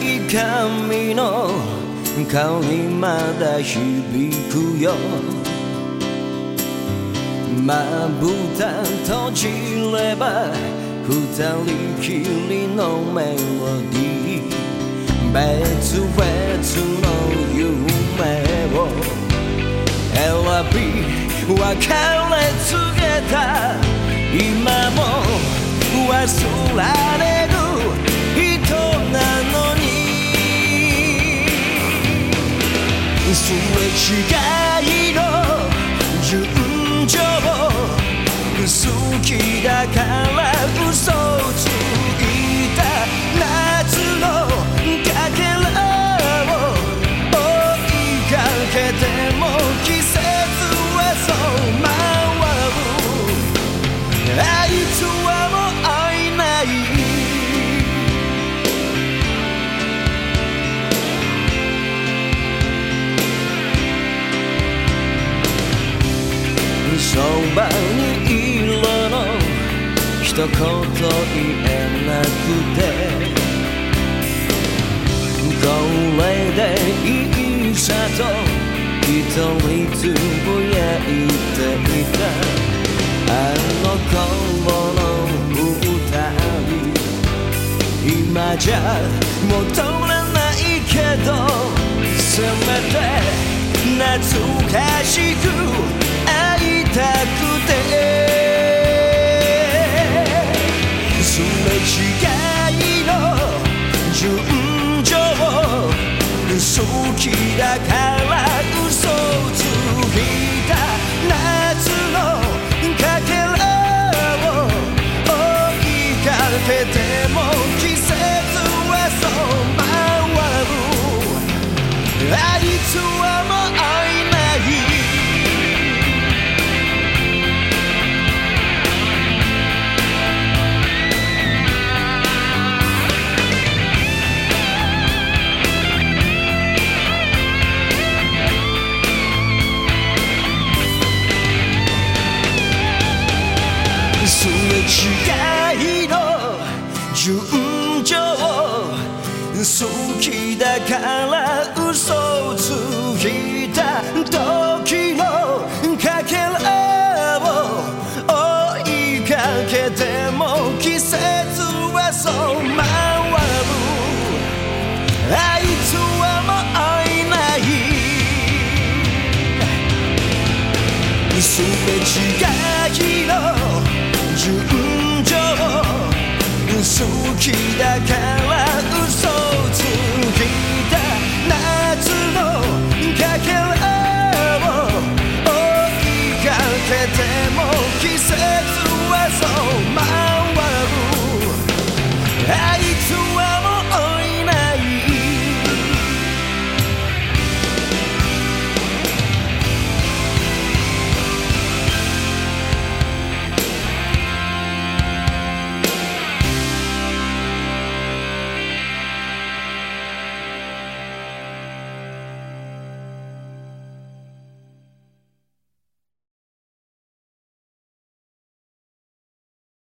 い髪の香りまだ響くよ。まぶた閉じれば二人きりのメロディー。別々の夢を。選び別れ告げた今も忘られすれ違いの一言言えなくてこれでいいさと一人つぶやいていた。あの頃の二人今じゃ戻らないけどせめて懐かしく会いたくて。きだから嘘をついた夏のかけらを追いかけても季節はそう回るあいつはすれ違いの純情好きだから嘘ついた時のかけらを追いかけても季節はそう回るあいつはもう会えないすれ違い気だから